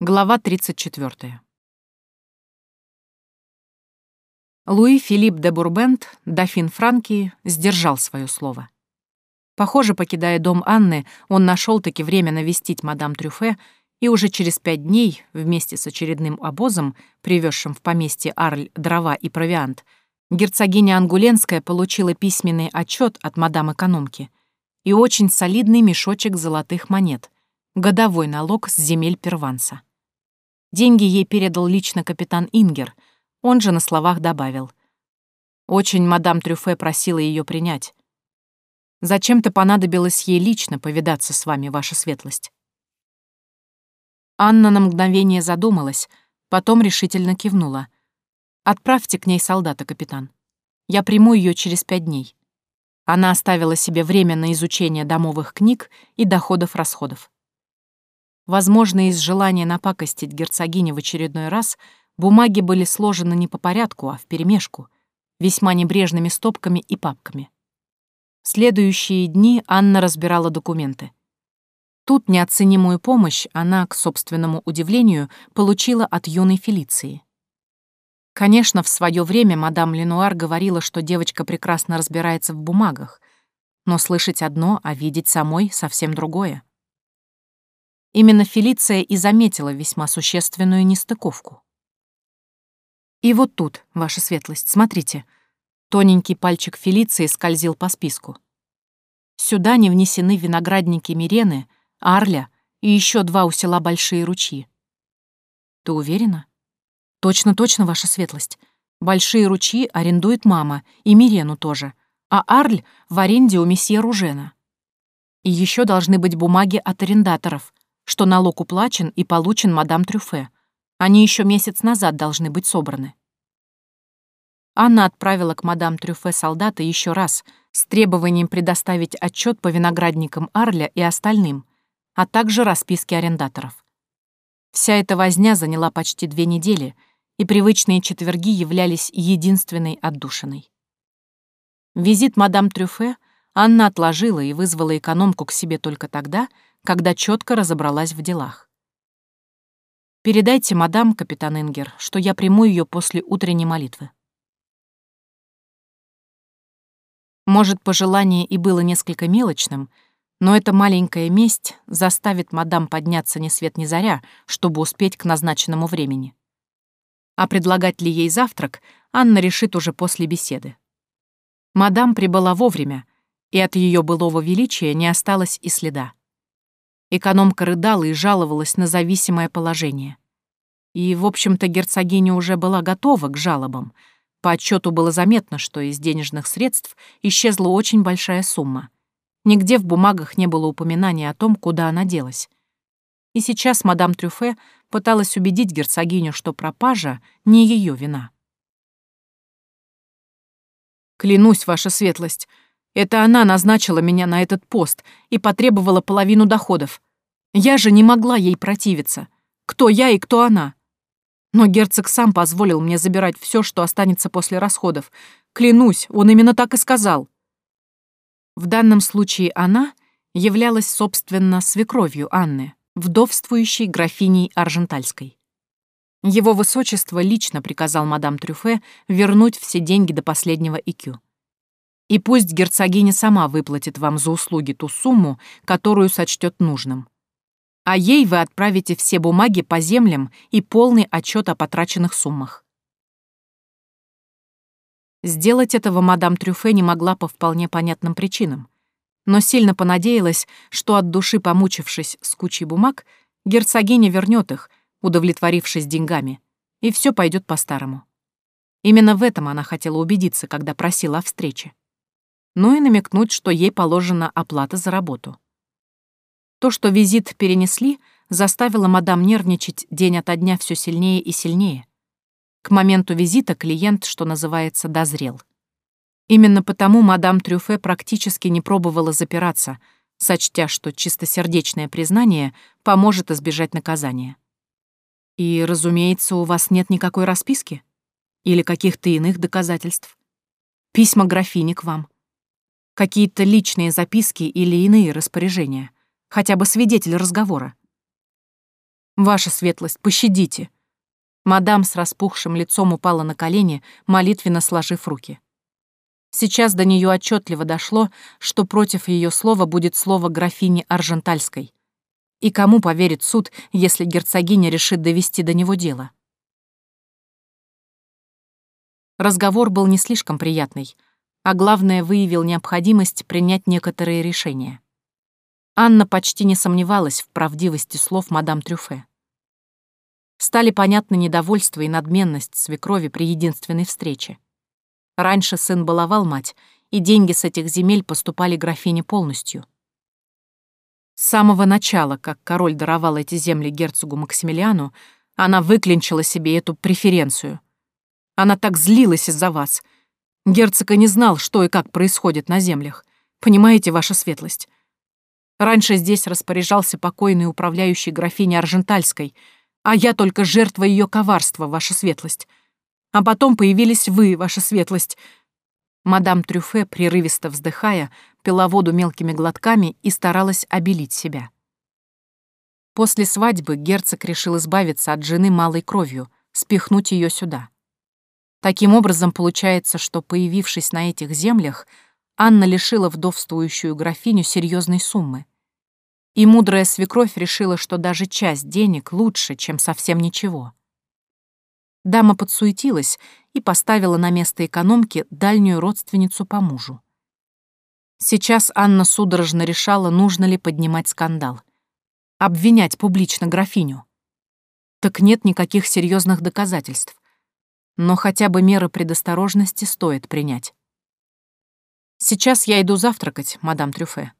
Глава 34. Луи Филипп де Бурбент, дофин Франкии, сдержал свое слово. Похоже, покидая дом Анны, он нашел таки время навестить мадам Трюфе, и уже через пять дней, вместе с очередным обозом, привезшим в поместье Арль дрова и провиант, герцогиня Ангуленская получила письменный отчет от мадам-экономки и очень солидный мешочек золотых монет, годовой налог с земель Перванса. Деньги ей передал лично капитан Ингер, он же на словах добавил. Очень мадам Трюфе просила ее принять. Зачем-то понадобилось ей лично повидаться с вами, ваша светлость. Анна на мгновение задумалась, потом решительно кивнула. «Отправьте к ней солдата, капитан. Я приму ее через пять дней». Она оставила себе время на изучение домовых книг и доходов-расходов. Возможно, из желания напакостить герцогине в очередной раз бумаги были сложены не по порядку, а вперемешку, весьма небрежными стопками и папками. Следующие дни Анна разбирала документы. Тут неоценимую помощь она, к собственному удивлению, получила от юной Фелиции. Конечно, в свое время мадам Ленуар говорила, что девочка прекрасно разбирается в бумагах, но слышать одно, а видеть самой совсем другое. Именно Фелиция и заметила весьма существенную нестыковку. И вот тут, ваша светлость, смотрите. Тоненький пальчик Фелиции скользил по списку. Сюда не внесены виноградники Мирены, Арля и еще два у села Большие ручьи. Ты уверена? Точно-точно, ваша светлость. Большие ручьи арендует мама, и Мирену тоже, а Арль в аренде у месье Ружена. И еще должны быть бумаги от арендаторов, что налог уплачен и получен мадам Трюфе. Они еще месяц назад должны быть собраны. Анна отправила к мадам Трюфе солдата еще раз с требованием предоставить отчет по виноградникам Арля и остальным, а также расписки арендаторов. Вся эта возня заняла почти две недели, и привычные четверги являлись единственной отдушиной. Визит мадам Трюфе Анна отложила и вызвала экономку к себе только тогда, когда четко разобралась в делах. «Передайте мадам, капитан Ингер, что я приму ее после утренней молитвы». Может, пожелание и было несколько мелочным, но эта маленькая месть заставит мадам подняться ни свет ни заря, чтобы успеть к назначенному времени. А предлагать ли ей завтрак, Анна решит уже после беседы. Мадам прибыла вовремя, и от ее былого величия не осталось и следа. Экономка рыдала и жаловалась на зависимое положение. И, в общем-то, герцогиня уже была готова к жалобам. По отчету было заметно, что из денежных средств исчезла очень большая сумма. Нигде в бумагах не было упоминания о том, куда она делась. И сейчас мадам Трюфе пыталась убедить герцогиню, что пропажа не ее вина. «Клянусь, ваша светлость, это она назначила меня на этот пост и потребовала половину доходов. Я же не могла ей противиться. Кто я и кто она? Но герцог сам позволил мне забирать все, что останется после расходов. Клянусь, он именно так и сказал. В данном случае она являлась, собственно, свекровью Анны, вдовствующей графиней Аржентальской. Его высочество лично приказал мадам Трюфе вернуть все деньги до последнего икю. И пусть герцогиня сама выплатит вам за услуги ту сумму, которую сочтет нужным. А ей вы отправите все бумаги по землям и полный отчет о потраченных суммах. Сделать этого мадам Трюфе не могла по вполне понятным причинам, но сильно понадеялась, что от души помучившись с кучей бумаг, герцогиня вернет их, удовлетворившись деньгами, и все пойдет по-старому. Именно в этом она хотела убедиться, когда просила о встрече но и намекнуть, что ей положена оплата за работу. То, что визит перенесли, заставило мадам нервничать день ото дня все сильнее и сильнее. К моменту визита клиент, что называется, дозрел. Именно потому мадам Трюфе практически не пробовала запираться, сочтя, что чистосердечное признание поможет избежать наказания. И, разумеется, у вас нет никакой расписки? Или каких-то иных доказательств? Письма графини к вам — Какие-то личные записки или иные распоряжения. Хотя бы свидетель разговора. Ваша светлость, пощадите!» Мадам с распухшим лицом упала на колени, молитвенно сложив руки. Сейчас до нее отчетливо дошло, что против ее слова будет слово графини Аржентальской. И кому поверит суд, если герцогиня решит довести до него дело? Разговор был не слишком приятный, а главное, выявил необходимость принять некоторые решения. Анна почти не сомневалась в правдивости слов мадам Трюфе. Стали понятны недовольство и надменность свекрови при единственной встрече. Раньше сын баловал мать, и деньги с этих земель поступали графине полностью. С самого начала, как король даровал эти земли герцогу Максимилиану, она выклинчила себе эту преференцию. Она так злилась из-за вас. Герцог и не знал, что и как происходит на землях. Понимаете, ваша светлость? Раньше здесь распоряжался покойный управляющий графиней Аржентальской, а я только жертва ее коварства, ваша светлость. А потом появились вы, ваша светлость». Мадам Трюфе, прерывисто вздыхая, пила воду мелкими глотками и старалась обелить себя. После свадьбы герцог решил избавиться от жены малой кровью, спихнуть ее сюда. Таким образом, получается, что, появившись на этих землях, Анна лишила вдовствующую графиню серьезной суммы. И мудрая свекровь решила, что даже часть денег лучше, чем совсем ничего. Дама подсуетилась и поставила на место экономки дальнюю родственницу по мужу. Сейчас Анна судорожно решала, нужно ли поднимать скандал. Обвинять публично графиню. Так нет никаких серьезных доказательств. Но хотя бы меры предосторожности стоит принять. Сейчас я иду завтракать, мадам Трюфе.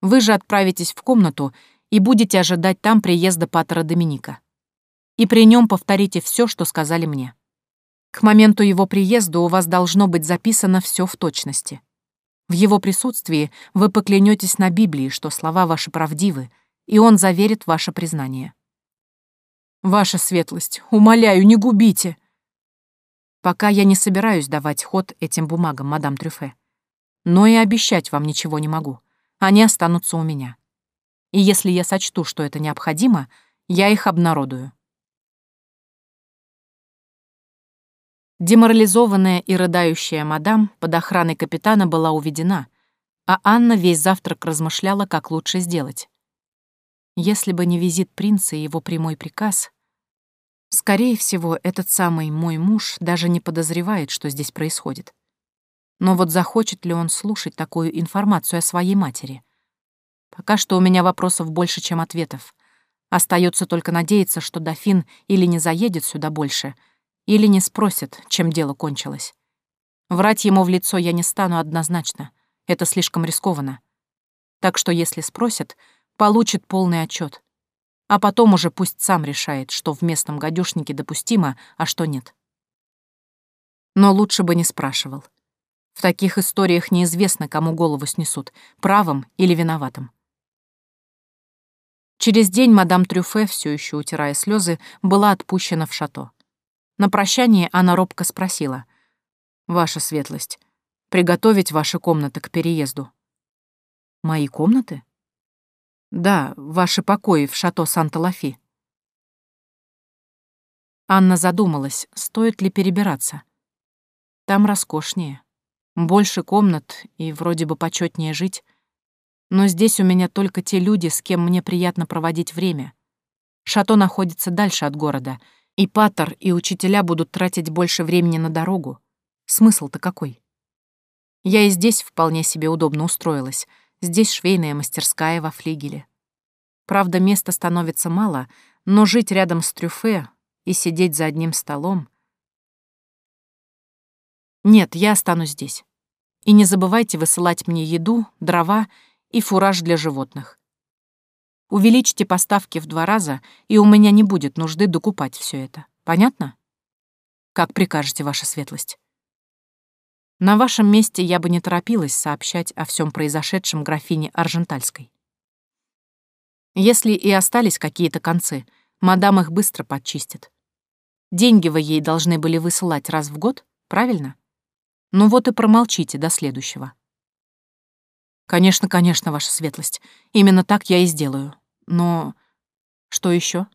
Вы же отправитесь в комнату и будете ожидать там приезда патера Доминика и при нем повторите все, что сказали мне. К моменту его приезда у вас должно быть записано все в точности. В его присутствии вы поклянетесь на Библии, что слова ваши правдивы, и он заверит ваше признание. Ваша светлость, умоляю, не губите. Пока я не собираюсь давать ход этим бумагам, мадам Трюфе. Но и обещать вам ничего не могу. Они останутся у меня. И если я сочту, что это необходимо, я их обнародую. Деморализованная и рыдающая мадам под охраной капитана была уведена, а Анна весь завтрак размышляла, как лучше сделать. Если бы не визит принца и его прямой приказ... Скорее всего, этот самый мой муж даже не подозревает, что здесь происходит. Но вот захочет ли он слушать такую информацию о своей матери? Пока что у меня вопросов больше, чем ответов. Остается только надеяться, что дофин или не заедет сюда больше — или не спросит, чем дело кончилось. Врать ему в лицо я не стану однозначно. Это слишком рискованно. Так что если спросят, получит полный отчет. А потом уже пусть сам решает, что в местном гадюшнике допустимо, а что нет. Но лучше бы не спрашивал. В таких историях неизвестно, кому голову снесут, правым или виноватым. Через день мадам Трюфе, все еще утирая слезы, была отпущена в шато. На прощание она робко спросила. «Ваша светлость, приготовить ваши комнаты к переезду?» «Мои комнаты?» «Да, ваши покои в шато Санта-Лафи». Анна задумалась, стоит ли перебираться. Там роскошнее, больше комнат и вроде бы почетнее жить. Но здесь у меня только те люди, с кем мне приятно проводить время. Шато находится дальше от города — и патер, и учителя будут тратить больше времени на дорогу. Смысл-то какой? Я и здесь вполне себе удобно устроилась. Здесь швейная мастерская во флигеле. Правда, места становится мало, но жить рядом с трюфе и сидеть за одним столом... Нет, я останусь здесь. И не забывайте высылать мне еду, дрова и фураж для животных. Увеличьте поставки в два раза, и у меня не будет нужды докупать все это. Понятно? Как прикажете, ваша светлость. На вашем месте я бы не торопилась сообщать о всем произошедшем графине Аржентальской. Если и остались какие-то концы, мадам их быстро подчистит. Деньги вы ей должны были высылать раз в год, правильно? Ну вот и промолчите до следующего. «Конечно, конечно, ваша светлость. Именно так я и сделаю. Но что еще?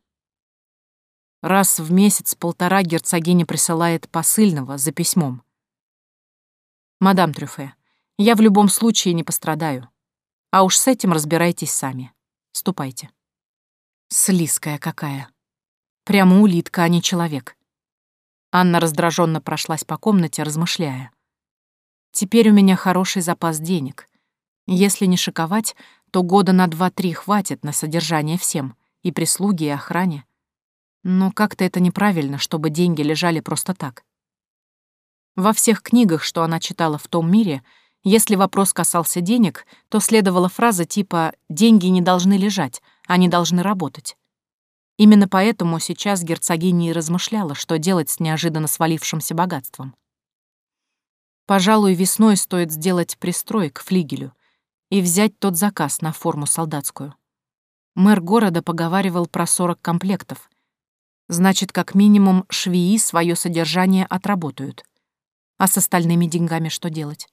Раз в месяц-полтора герцогиня присылает посыльного за письмом. «Мадам Трюфе, я в любом случае не пострадаю. А уж с этим разбирайтесь сами. Ступайте». Слизкая какая. Прямо улитка, а не человек. Анна раздраженно прошлась по комнате, размышляя. «Теперь у меня хороший запас денег. Если не шиковать, то года на два-три хватит на содержание всем, и прислуги, и охране. Но как-то это неправильно, чтобы деньги лежали просто так. Во всех книгах, что она читала в том мире, если вопрос касался денег, то следовала фраза типа «деньги не должны лежать, они должны работать». Именно поэтому сейчас герцогиня и размышляла, что делать с неожиданно свалившимся богатством. Пожалуй, весной стоит сделать пристрой к флигелю и взять тот заказ на форму солдатскую. Мэр города поговаривал про 40 комплектов. Значит, как минимум швеи свое содержание отработают. А с остальными деньгами что делать?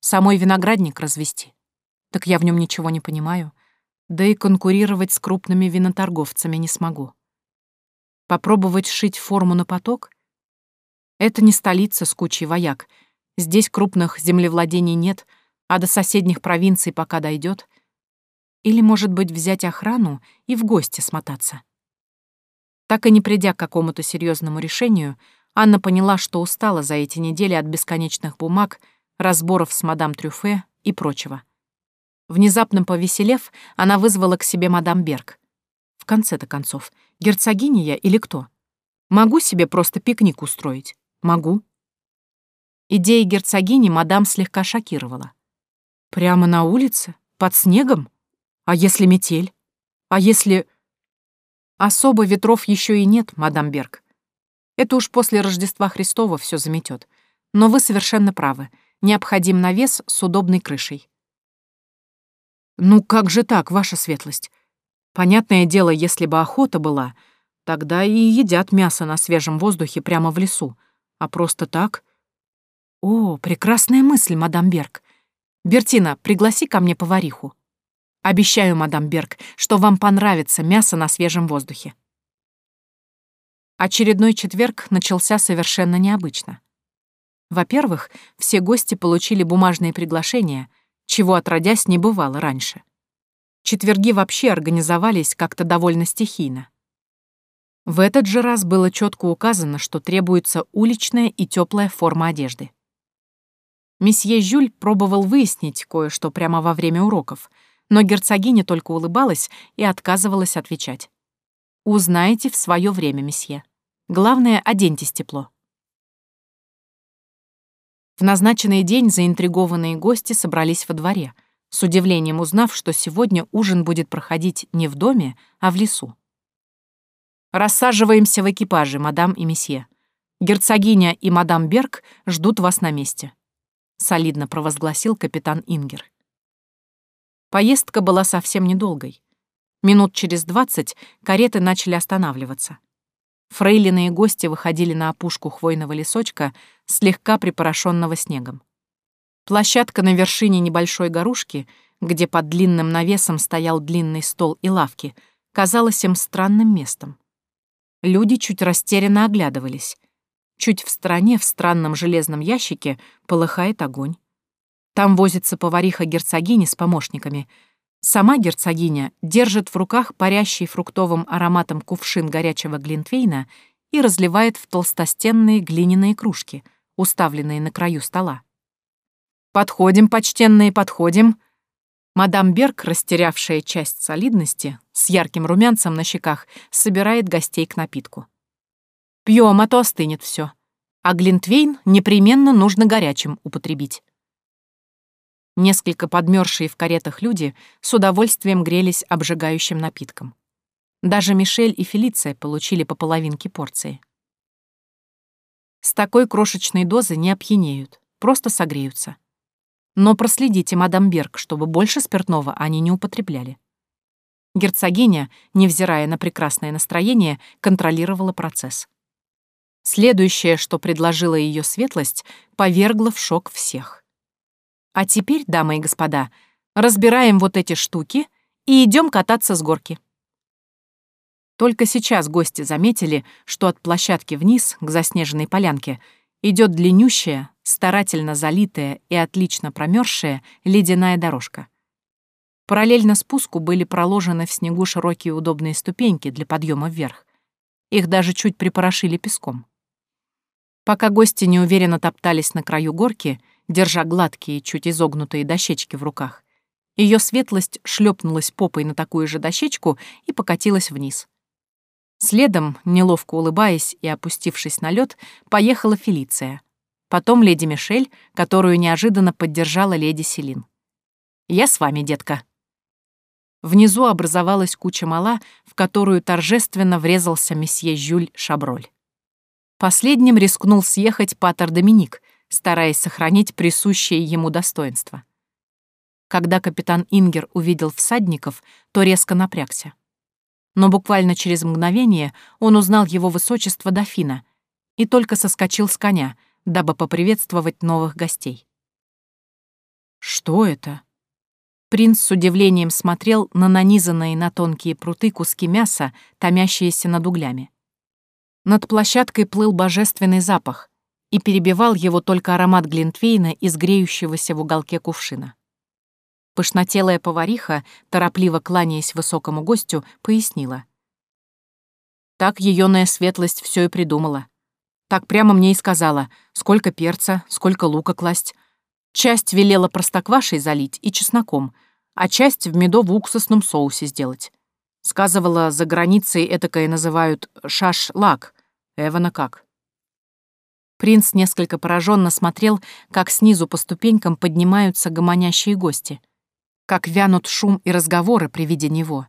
Самой виноградник развести? Так я в нем ничего не понимаю. Да и конкурировать с крупными виноторговцами не смогу. Попробовать шить форму на поток? Это не столица с кучей вояк. Здесь крупных землевладений нет, а до соседних провинций пока дойдет. Или, может быть, взять охрану и в гости смотаться. Так и не придя к какому-то серьезному решению, Анна поняла, что устала за эти недели от бесконечных бумаг, разборов с мадам Трюфе и прочего. Внезапно повеселев, она вызвала к себе мадам Берг. В конце-то концов, герцогиня я или кто? Могу себе просто пикник устроить? Могу. Идея герцогини мадам слегка шокировала. Прямо на улице? Под снегом? А если метель? А если... Особо ветров еще и нет, мадам Берг. Это уж после Рождества Христова все заметет. Но вы совершенно правы. Необходим навес с удобной крышей. «Ну как же так, ваша светлость? Понятное дело, если бы охота была, тогда и едят мясо на свежем воздухе прямо в лесу. А просто так? О, прекрасная мысль, мадам Берг. Бертина, пригласи ко мне повариху. Обещаю, мадам Берг, что вам понравится мясо на свежем воздухе. Очередной четверг начался совершенно необычно. Во-первых, все гости получили бумажные приглашения — чего отродясь не бывало раньше. Четверги вообще организовались как-то довольно стихийно. В этот же раз было четко указано, что требуется уличная и теплая форма одежды. Месье Жюль пробовал выяснить кое-что прямо во время уроков, но герцогиня только улыбалась и отказывалась отвечать. «Узнаете в свое время, месье. Главное, оденьтесь тепло». В назначенный день заинтригованные гости собрались во дворе, с удивлением узнав, что сегодня ужин будет проходить не в доме, а в лесу. «Рассаживаемся в экипаже, мадам и месье. Герцогиня и мадам Берг ждут вас на месте», — солидно провозгласил капитан Ингер. Поездка была совсем недолгой. Минут через двадцать кареты начали останавливаться. Фрейлины и гости выходили на опушку хвойного лесочка, слегка припорошенного снегом. Площадка на вершине небольшой горушки, где под длинным навесом стоял длинный стол и лавки, казалась им странным местом. Люди чуть растерянно оглядывались. Чуть в стороне, в странном железном ящике, полыхает огонь. Там возится повариха герцогини с помощниками — Сама герцогиня держит в руках парящий фруктовым ароматом кувшин горячего глинтвейна и разливает в толстостенные глиняные кружки, уставленные на краю стола. «Подходим, почтенные, подходим!» Мадам Берг, растерявшая часть солидности, с ярким румянцем на щеках, собирает гостей к напитку. «Пьем, а то остынет все. А глинтвейн непременно нужно горячим употребить». Несколько подмерзшие в каретах люди с удовольствием грелись обжигающим напитком. Даже Мишель и Фелиция получили по половинке порции. С такой крошечной дозы не опьянеют, просто согреются. Но проследите, мадам Берг, чтобы больше спиртного они не употребляли. Герцогиня, невзирая на прекрасное настроение, контролировала процесс. Следующее, что предложила ее светлость, повергло в шок всех. А теперь, дамы и господа, разбираем вот эти штуки и идем кататься с горки. Только сейчас гости заметили, что от площадки вниз, к заснеженной полянке, идет длиннющая, старательно залитая и отлично промерзшая ледяная дорожка. Параллельно спуску были проложены в снегу широкие удобные ступеньки для подъема вверх. Их даже чуть припорошили песком. Пока гости неуверенно топтались на краю горки, держа гладкие, чуть изогнутые дощечки в руках, ее светлость шлепнулась попой на такую же дощечку и покатилась вниз. Следом, неловко улыбаясь и опустившись на лед, поехала Фелиция. Потом леди Мишель, которую неожиданно поддержала леди Селин. «Я с вами, детка». Внизу образовалась куча мала, в которую торжественно врезался месье Жюль Шаброль. Последним рискнул съехать Патер Доминик, стараясь сохранить присущее ему достоинство. Когда капитан Ингер увидел всадников, то резко напрягся но буквально через мгновение он узнал его высочество дофина и только соскочил с коня, дабы поприветствовать новых гостей. «Что это?» Принц с удивлением смотрел на нанизанные на тонкие пруты куски мяса, томящиеся над углями. Над площадкой плыл божественный запах, и перебивал его только аромат глинтвейна из греющегося в уголке кувшина. Пышнотелая повариха, торопливо кланяясь высокому гостю, пояснила. Так еёная светлость все и придумала. Так прямо мне и сказала, сколько перца, сколько лука класть. Часть велела простоквашей залить и чесноком, а часть в медово-уксусном соусе сделать. Сказывала, за границей этакое называют шаш-лак. Эвана как. Принц несколько пораженно смотрел, как снизу по ступенькам поднимаются гомонящие гости — как вянут шум и разговоры при виде него,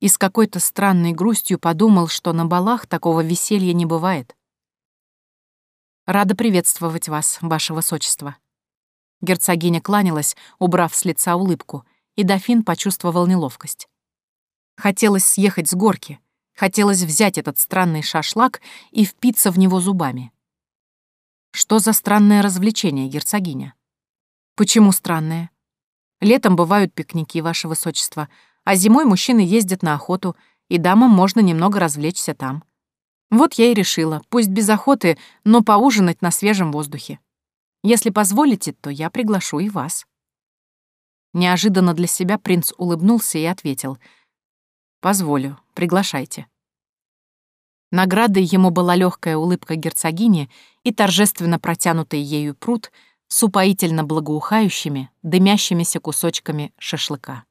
и с какой-то странной грустью подумал, что на балах такого веселья не бывает. «Рада приветствовать вас, ваше высочество». Герцогиня кланялась, убрав с лица улыбку, и дофин почувствовал неловкость. Хотелось съехать с горки, хотелось взять этот странный шашлак и впиться в него зубами. Что за странное развлечение, герцогиня? Почему странное? Летом бывают пикники, ваше высочество, а зимой мужчины ездят на охоту, и дамам можно немного развлечься там. Вот я и решила, пусть без охоты, но поужинать на свежем воздухе. Если позволите, то я приглашу и вас». Неожиданно для себя принц улыбнулся и ответил. «Позволю, приглашайте». Наградой ему была легкая улыбка герцогини и торжественно протянутый ею пруд — с упоительно благоухающими, дымящимися кусочками шашлыка.